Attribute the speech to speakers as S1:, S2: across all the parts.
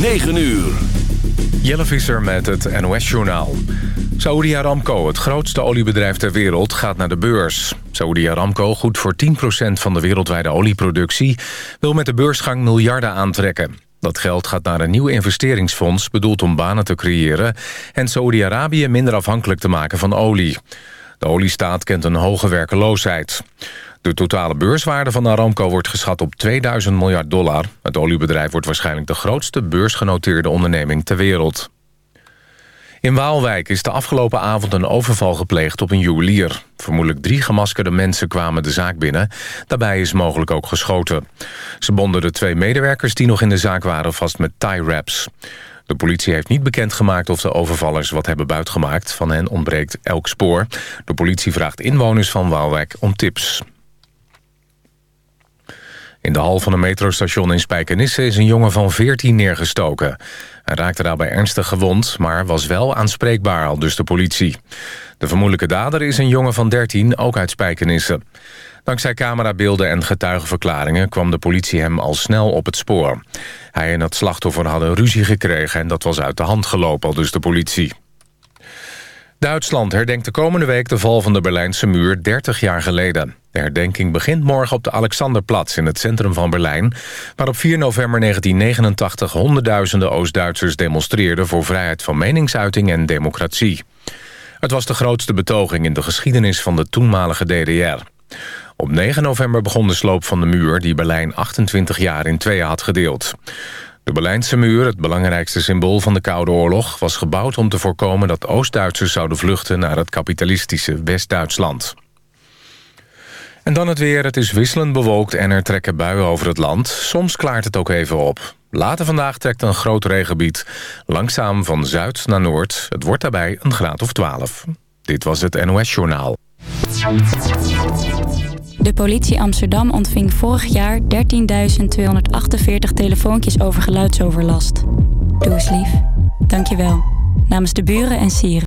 S1: 9 uur.
S2: Jelle Visser met het NOS-journaal. Saudi Aramco, het grootste oliebedrijf ter wereld, gaat naar de beurs. Saudi Aramco, goed voor 10% van de wereldwijde olieproductie... wil met de beursgang miljarden aantrekken. Dat geld gaat naar een nieuw investeringsfonds... bedoeld om banen te creëren... en Saudi-Arabië minder afhankelijk te maken van olie. De oliestaat kent een hoge werkeloosheid. De totale beurswaarde van Aramco wordt geschat op 2000 miljard dollar. Het oliebedrijf wordt waarschijnlijk de grootste beursgenoteerde onderneming ter wereld. In Waalwijk is de afgelopen avond een overval gepleegd op een juwelier. Vermoedelijk drie gemaskerde mensen kwamen de zaak binnen. Daarbij is mogelijk ook geschoten. Ze bonden de twee medewerkers die nog in de zaak waren vast met tie-wraps. De politie heeft niet bekendgemaakt of de overvallers wat hebben buitgemaakt. Van hen ontbreekt elk spoor. De politie vraagt inwoners van Waalwijk om tips. In de hal van een metrostation in Spijkenisse is een jongen van 14 neergestoken. Hij raakte daarbij ernstig gewond, maar was wel aanspreekbaar, al dus de politie. De vermoedelijke dader is een jongen van 13, ook uit Spijkenisse. Dankzij camerabeelden en getuigenverklaringen kwam de politie hem al snel op het spoor. Hij en het slachtoffer hadden ruzie gekregen en dat was uit de hand gelopen, al dus de politie. Duitsland herdenkt de komende week de val van de Berlijnse muur 30 jaar geleden. De herdenking begint morgen op de Alexanderplatz in het centrum van Berlijn... waar op 4 november 1989 honderdduizenden Oost-Duitsers demonstreerden... voor vrijheid van meningsuiting en democratie. Het was de grootste betoging in de geschiedenis van de toenmalige DDR. Op 9 november begon de sloop van de muur... die Berlijn 28 jaar in tweeën had gedeeld. De Berlijnse muur, het belangrijkste symbool van de Koude Oorlog... was gebouwd om te voorkomen dat Oost-Duitsers zouden vluchten... naar het kapitalistische West-Duitsland. En dan het weer. Het is wisselend bewolkt en er trekken buien over het land. Soms klaart het ook even op. Later vandaag trekt een groot regengebied langzaam van zuid naar noord. Het wordt daarbij een graad of 12. Dit was het NOS Journaal.
S3: De politie Amsterdam ontving vorig jaar 13.248 telefoontjes over geluidsoverlast. Doe eens lief. Dank je wel. Namens de buren en sieren.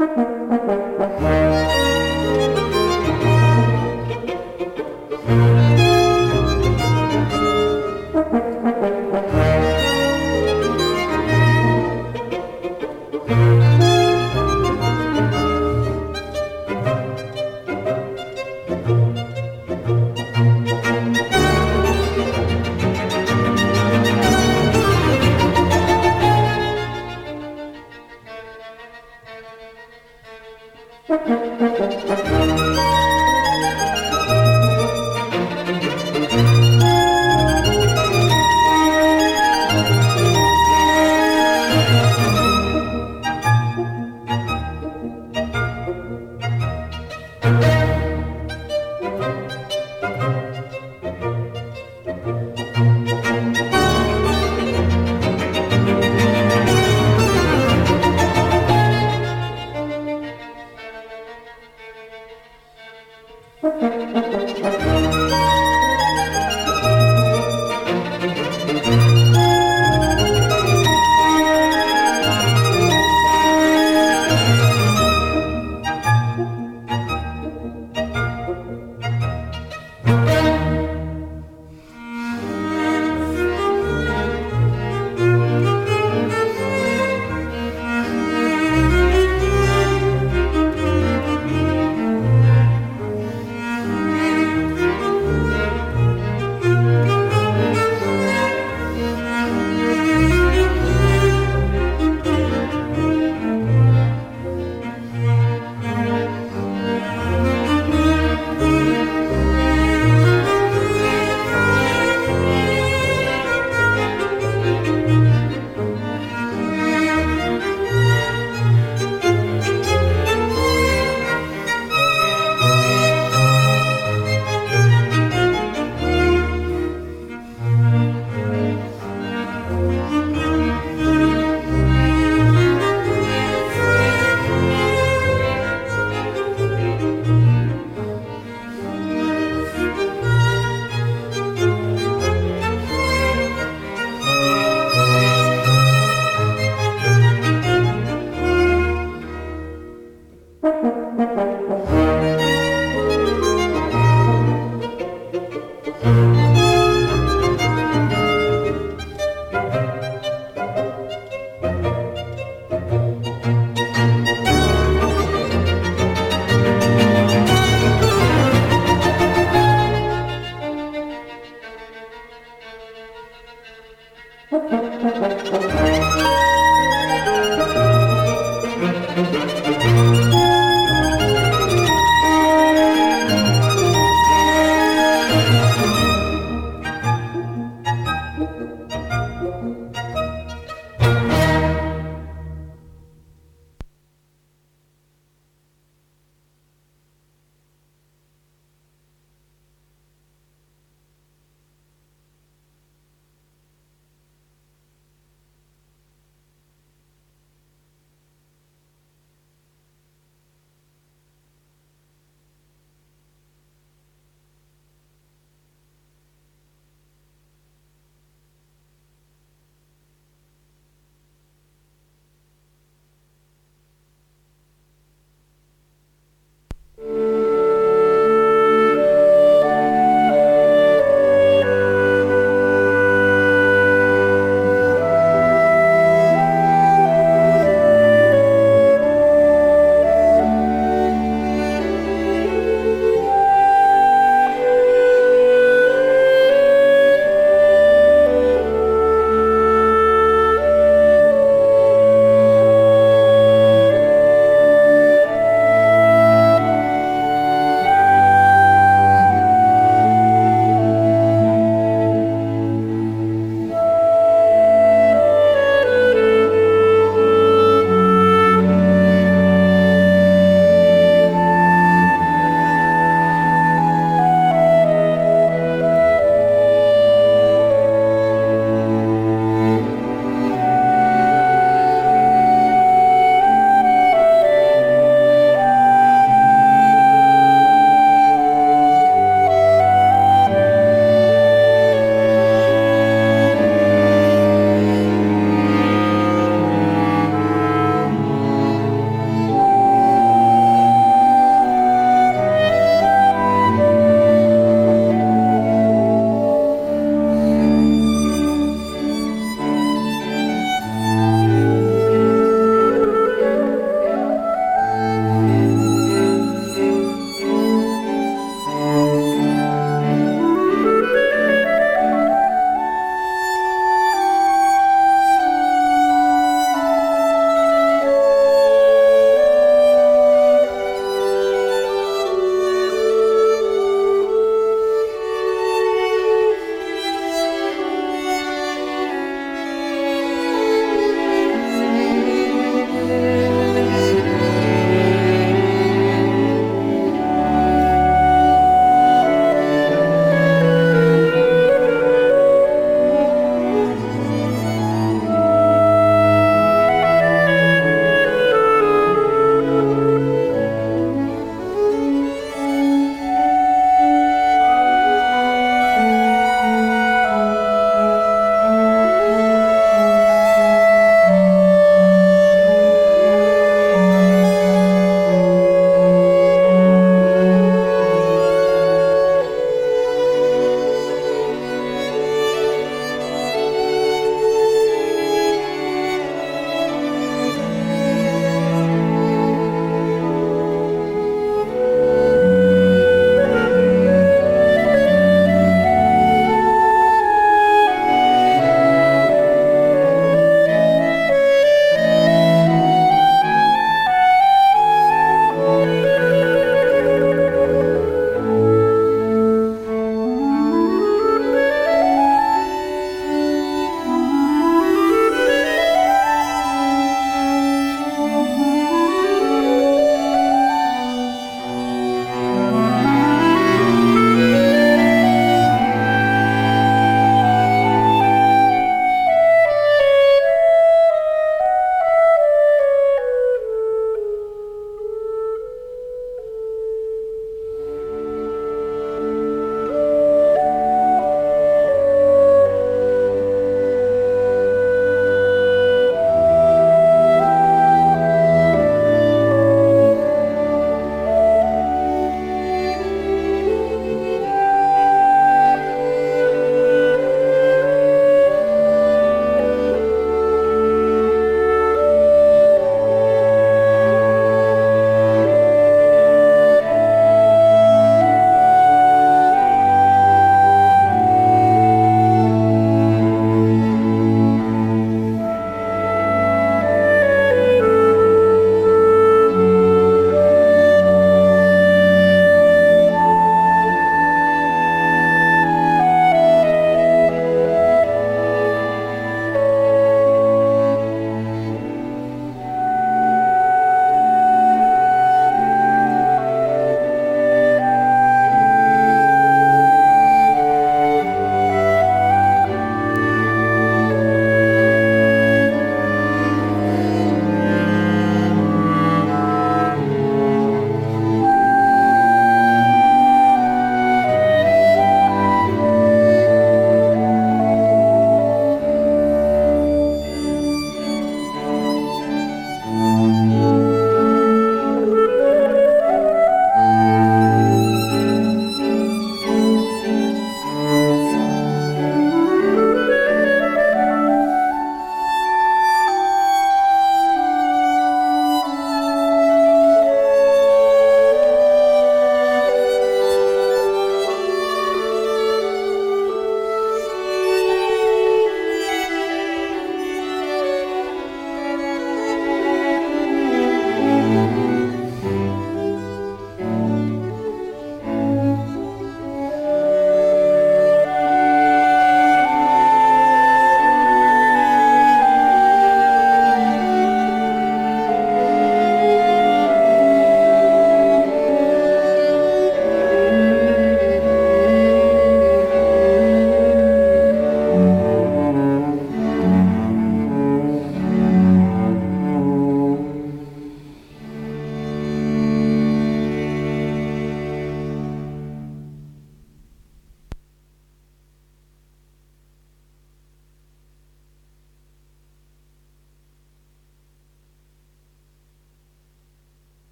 S1: Mm-hmm.